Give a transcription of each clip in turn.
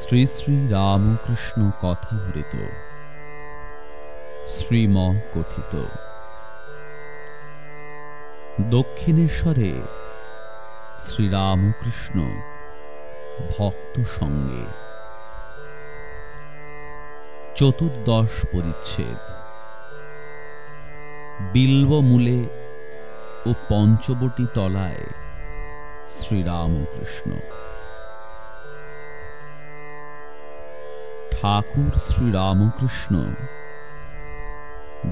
শ্রী শ্রী রামকৃষ্ণ কথামৃত। শ্রীম কথিত দক্ষিণেশ্বরে শ্রীরামকৃষ্ণ ভক্ত সঙ্গে। চতুর্দশ পরিচ্ছেদ। বিল্বমূলে ও পঞ্চবটি তলায় শ্রীরামকৃষ্ণ। ঠাকুর শ্রীরামকৃষ্ণ।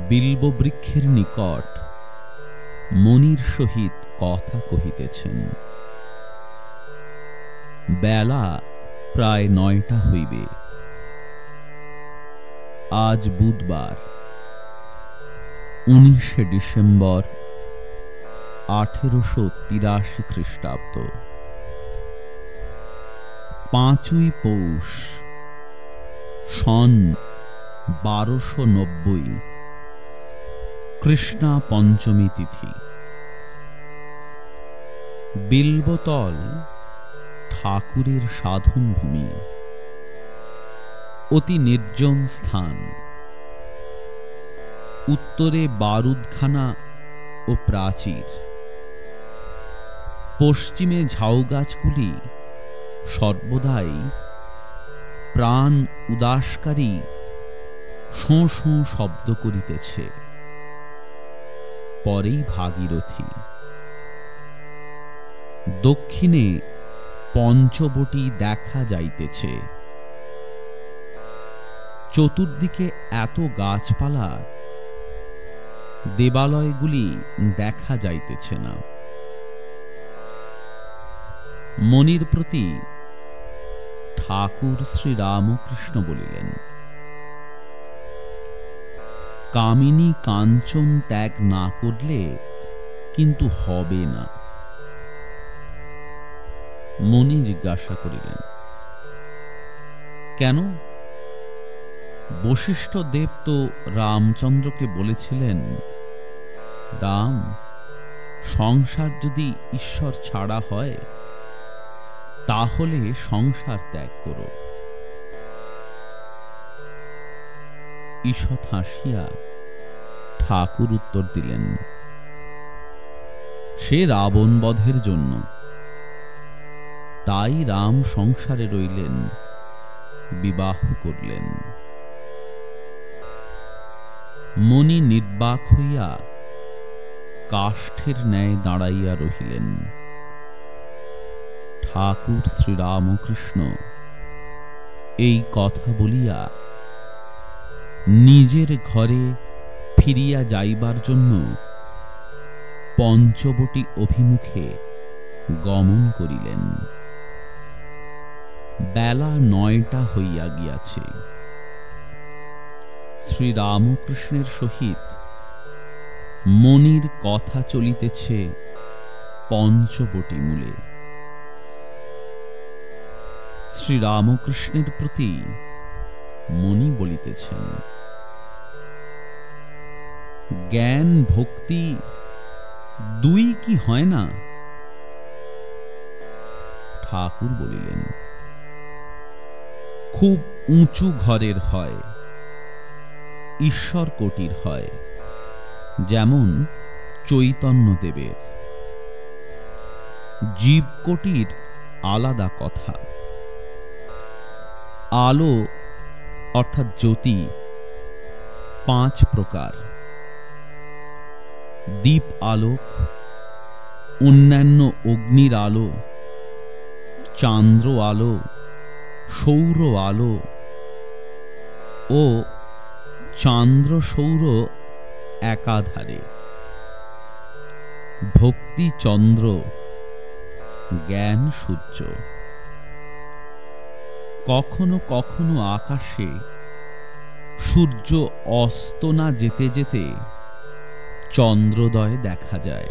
বিল্ববৃক্ষের নিকট মনির সহিত কথা কহিতেছেন। বেলা প্রায় নয়টা হইবে। আজ বুধবার, উনিশে ডিসেম্বর আঠেরোশো তিরাশি খ্রিস্টাব্দ। পাঁচই পৌষ সন বারোশো নব্বই। কৃষ্ণা পঞ্চমী তিথি। বিল্বতল ঠাকুরের সাধন ভূমি অতি নির্জন স্থান। উত্তরে বারুদখানা ও প্রাচীর। পশ্চিমে ঝাউ গাছগুলি সর্বদাই প্রাণ উদাসকারী শোঁ শোঁ শব্দ করিতেছে। পরেই ভাগীরথী দক্ষিণে পঞ্চবটি দেখা যাইতেছে। চতুর্দিকে এত গাছপালা, দেবালয়গুলি দেখা যাইতেছে না। মনির প্রতি ঠাকুর শ্রী রামকৃষ্ণ বলিলেন, কামিনী কাঞ্চন ত্যাগ না করলে কিন্তু হবে না। মনি জিজ্ঞাসা করিলেন, কেন? বশিষ্ঠ দেব তো রামচন্দ্রকে বলেছিলেন, রাম, সংসার যদি ঈশ্বর ছাড়া হয় তাহলে সংসার ত্যাগ করো। ঈষৎ হাসিয়া ঠাকুর উত্তর দিলেন, সে রাবণ বধের জন্য। তাই রাম সংসারে রইলেন, বিবাহ করলেন। মণি নির্বাক হইয়া কাষ্ঠের ন্যায় দাঁড়াইয়া রহিলেন। ঠাকুর শ্রীরামকৃষ্ণ। এই কথা বলিয়া নিজের ঘরে ফিরিয়া যাইবার জন্য পঞ্চবটি অভিমুখে গমন করিলেন। বেলা নয়টা হইয়া গিয়াছে। শ্রীরামকৃষ্ণের সহিত মনির কথা চলিতেছে পঞ্চবটি মূলে। শ্রীরামকৃষ্ণের প্রতি মনি বলিতেছেন, জ্ঞান, ভক্তি দুই কি হয় না? ঠাকুর বলিলেন, খুব উঁচু ঘরের হয়, ঈশ্বর কোটির হয়, যেমন চৈতন্য দেবের। জীবকোটির আলাদা কথা। আলো, অর্থাৎ জ্যোতি, পাঁচ প্রকার। দীপ আলোক, অন্যান্য অগ্নির আলো, চান্দ্র আলো, সৌর আলো ও চান্দ্র সৌর একাধারে। ভক্তি চন্দ্র, জ্ঞান সূর্য। কখনো কখনো আকাশে সূর্য অস্ত না যেতে যেতে চন্দ্রোদয় দেখা যায়।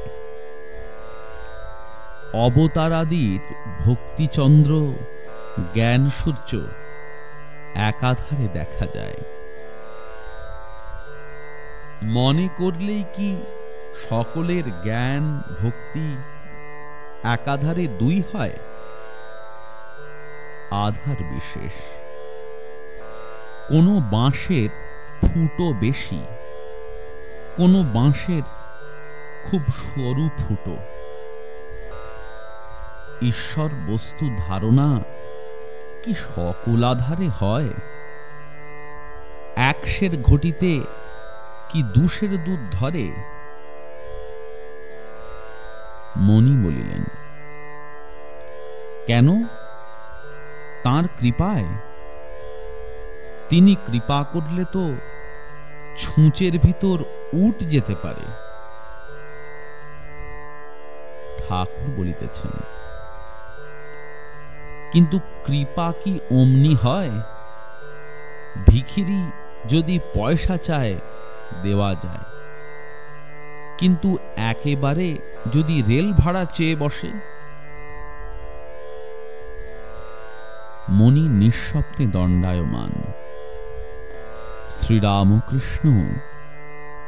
অবতারাদির ভক্তিচন্দ্র জ্ঞান সূর্য একাধারে দেখা যায়। মনে করলেই কি সকলের জ্ঞান, ভক্তি একাধারে দুই হয়? আধার বিশেষ। কোনো বাঁশের ফুটো বেশি, কোনো বাঁশের খুব সরু ফুটো। ঈশ্বর বস্তু ধারণা কি সকল আধারে হয়? একশের ঘটিতে কি দুশের দুধ ধরে? মণি বলিলেন, কেন? তার কৃপায়। তিনি কৃপা করলে তো ছুঁচের ভিতর উঠ যেতে পারে। ঠাকুর বলিতেছেন, কিন্তু কৃপা কি অমনি হয়? ভিখিরি যদি পয়সা চায়, দেওয়া যায়। কিন্তু একেবারে যদি রেল ভাড়া চেয়ে বসে মণি নিঃশব্দে দণ্ডায়মান। শ্রীরামকৃষ্ণ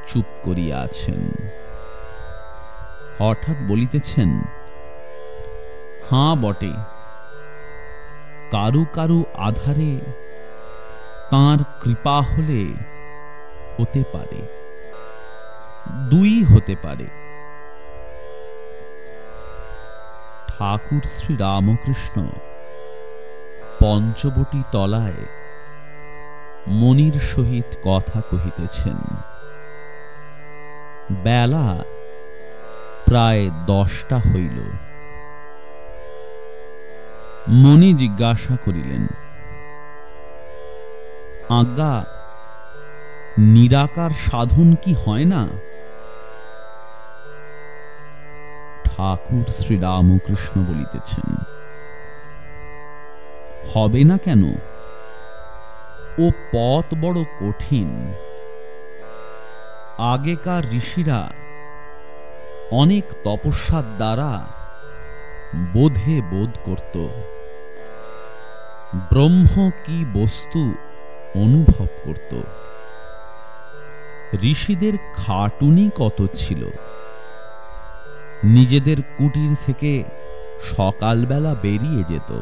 চুপ করিয়া আছেন। হঠাৎ বলিতেছেন, হাঁ বটে, কারু কারু আধারে তাঁর কৃপা হলে হতে পারে, দুই হতে পারে। ঠাকুর শ্রী রামকৃষ্ণ পঞ্চবটি তলায় মনির সহিত কথা কহিতেছেন। বেলা প্রায় দশটা হইল। মনি জিজ্ঞাসা করিলেন, আজ্ঞা, নিরাকার সাধন কি হয় না? ঠাকুর শ্রীরামকৃষ্ণ বলিতেছেন হবে না কেন? ও পথ বড় কঠিন। আগেকার ঋষিরা অনেক তপস্যার দ্বারা বোধে বোধ করত। ব্রহ্ম কি বস্তু অনুভব করত? ঋষিদের খাটুনি কত ছিল? নিজেদের কুটির থেকে সকালবেলা বেরিয়ে যেত।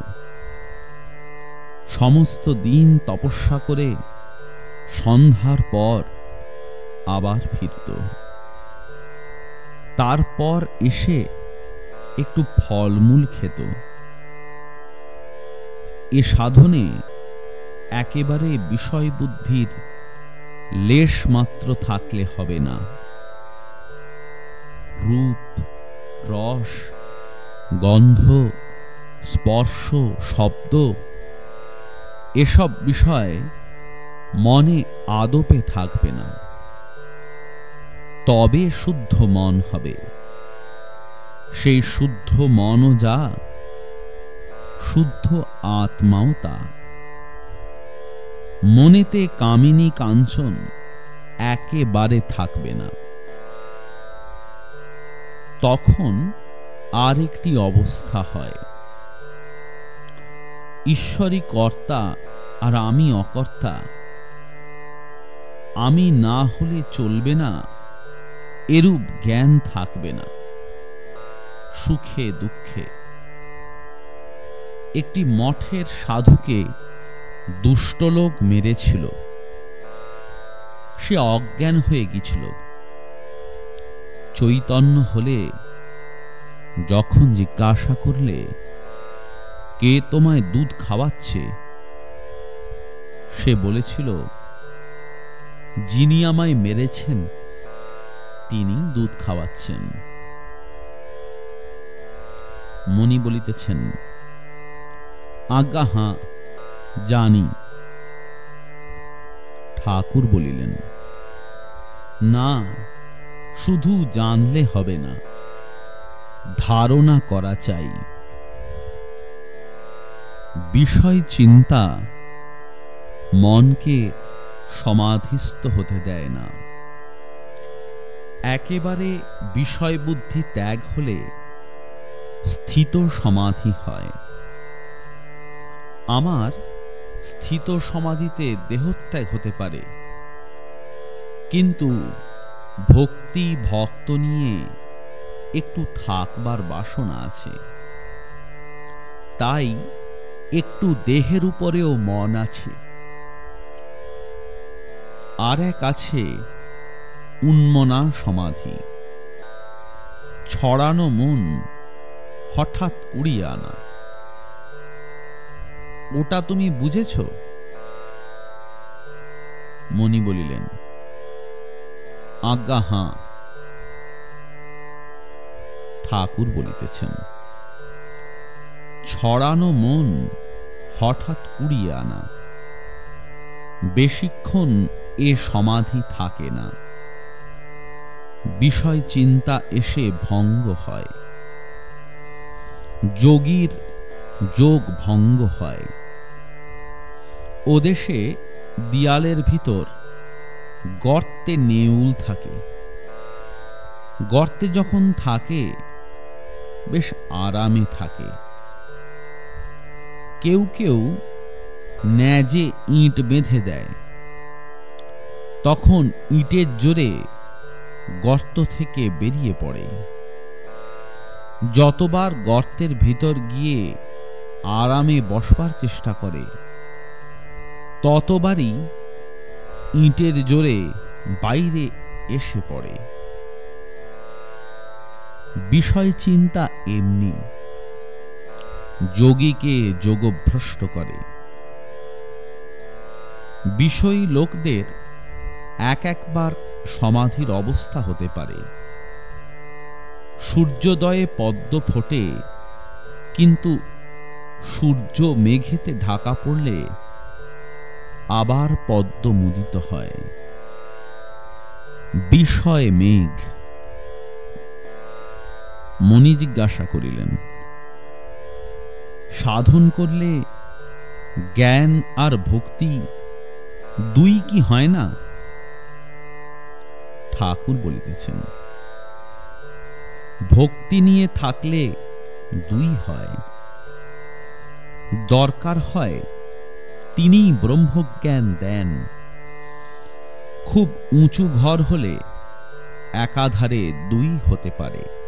সমস্ত দিন তপস্যা করে সন্ধ্যার পর আবার ফিরত। তারপর এসে একটু ফলমূল খেত। এ সাধনে একেবারে বিষয় বুদ্ধির লেশ মাত্র থাকলে হবে না। রূপ, রস, গন্ধ, স্পর্শ, শব্দ এসব বিষয় মনে আদপে থাকবে না। তবে শুদ্ধ মন হবে। সেই শুদ্ধ মনও যা, শুদ্ধ আত্মাও তা। মনেতে কামিনী কাঞ্চন একেবারে থাকবে না। তখন আরেকটি অবস্থা হয়। ঈশ্বরী কর্তা আর আমি অকর্তা। আমি না হলে চলবে না, এরূপ জ্ঞান থাকবে না। সুখে, দুঃখে। একটি মঠের সাধুকে দুষ্টলোক মেরেছিল। সে অজ্ঞান হয়ে গিয়েছিল। চৈতন্য হলে যখন জিজ্ঞাসা করলে কে তোমায় দুধ খাওয়াচ্ছে? সে বলেছিল, যিনি আমায় মেরেছেন, তিনি দুধ খাওয়াচ্ছেন। মণি বলিতেছেন, আজ্ঞা, হাঁ, জানি। ঠাকুর বলিলেন, না, শুধু জানলে হবে না, ধারণা করা চাই। বিষয় চিন্তা মনকে সমাধিস্থ হতে দেয় না। একেবারে বিষয় বুদ্ধি ত্যাগ হলে স্থিত সমাধি হয়। আমার স্থিত সমাধিতে দেহত্যাগ হতে পারে। কিন্তু ভক্তি, ভক্ত নিয়ে একটু থাকবার বাসনা আছে। তাই একটু দেহের উপরেও মন আছে। আর এক আছে উন্মনা সমাধি। ছড়ানো মন হঠাৎ কুড়িয়ে আনা। ওটা তুমি বুঝেছ? মণি বলিলেন, আজ্ঞা, হাঁ। ঠাকুর বলিতেছেন ছড়ানো মন হঠাৎ কুড়িয়ে আনা। বেশিক্ষণ এ সমাধি থাকে না। বিষয় চিন্তা এসে ভঙ্গ হয়। যোগীর যোগ ভঙ্গ হয়। ও দেশে দিয়ালের ভিতর গর্তে নেউল থাকে। গর্তে যখন থাকে, বেশ আরামে থাকে। কেউ কেউ ন্যাজে ইট বেঁধে দেয়। তখন ইটের জোরে গর্ত থেকে বেরিয়ে পড়ে। যতবার গর্তের ভিতর গিয়ে আরামে বসবার চেষ্টা করে, ততবারই ইটের জোরে বাইরে এসে পড়ে। বিষয় চিন্তা এমনি। যোগীকে যোগভ্রষ্ট করে। বিষয়ী লোকদের এক একবার সমাধির অবস্থা হতে পারে। সূর্যোদয়ে পদ্ম ফোটে, কিন্তু সূর্য মেঘেতে ঢাকা পড়লে আবার পদ্ম মুদিত হয়। বিষয় মেঘ। মণি জিজ্ঞাসা করিলেন সাধন করলে জ্ঞান আর ভক্তি দুই কি হয় না? ঠাকুর বলিতেছেন, ভক্তি নিয়ে থাকলে দুই হয়। দরকার হয় তিনিই ব্রহ্মজ্ঞান দেন। খুব উঁচু ঘর হলে একাধারে দুই হতে পারে।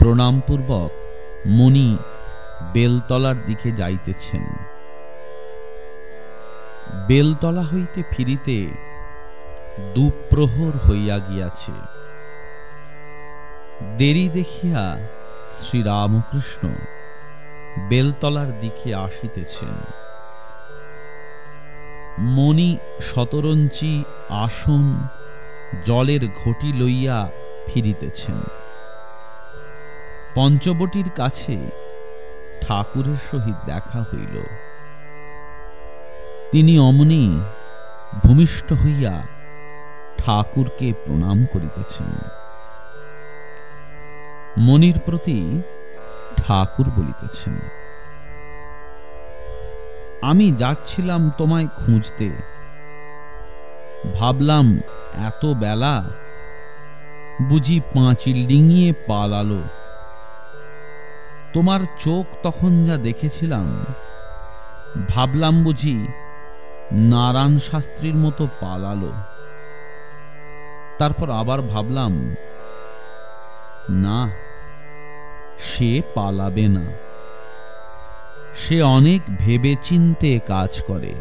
প্রণামপূর্বক মণি বেলতলার দিকে যাইতেছেন। বেলতলা হইতে ফিরিতে দুপ্রহর হইয়া গিয়াছে। দেরি দেখিয়া শ্রীরামকৃষ্ণ বেলতলার দিকে আসিতেছেন। মণি শতরঞ্চি আসন জলের ঘটি লইয়া ফিরিতেছেন। পঞ্চবটির কাছে ঠাকুরের সহিত দেখা হইল। তিনি অমনি ভূমিষ্ঠ হইয়া ঠাকুরকে প্রণাম করিতেছেন। মনির প্রতি ঠাকুর বলিতেছেন, আমি যাচ্ছিলাম তোমায় খুঁজতে। ভাবলাম এত বেলা বুঝি পাঁচিল ডিঙিয়ে পালালো। তোমার চোখ তখন যা দেখেছিলাম, ভাবলাম বুঝি নারায়ণ শাস্ত্রীর মতো পালালো। তারপর আবার ভাবলাম, না, সে পালাবে না। সে অনেক ভেবে চিনতে কাজ করে।